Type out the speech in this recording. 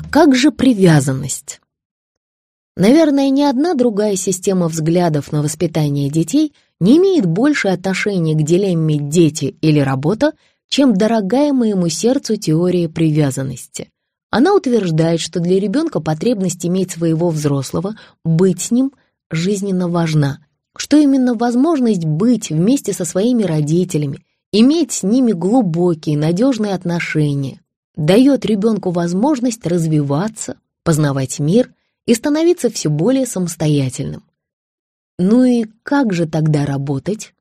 как же привязанность? Наверное, ни одна другая система взглядов на воспитание детей не имеет больше отношения к дилемме «дети» или «работа», чем дорогая моему сердцу теория привязанности. Она утверждает, что для ребенка потребность иметь своего взрослого, быть с ним, жизненно важна, что именно возможность быть вместе со своими родителями, иметь с ними глубокие, надежные отношения, дает ребенку возможность развиваться, познавать мир и становиться все более самостоятельным. Ну и как же тогда работать?